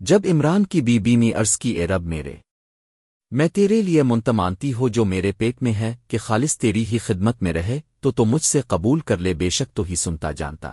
جب عمران کی be be نے عرض کی، اے رب میرے، میں تیرے لیے منتمانتی ہو جو میرے پیٹ میں ہے کہ خالص تیری ہی خدمت میں رہے، تو تو مجھ سے قبول کر لے، بے شک تو ہی سنتا جانتا۔